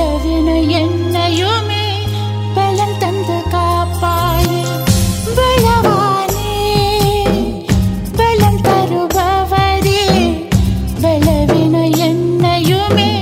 பலவின என்னையுமே பலன் தந்து காப்பாயே. பலவானே பலம் தருபவரே. பலவின என்னையுமே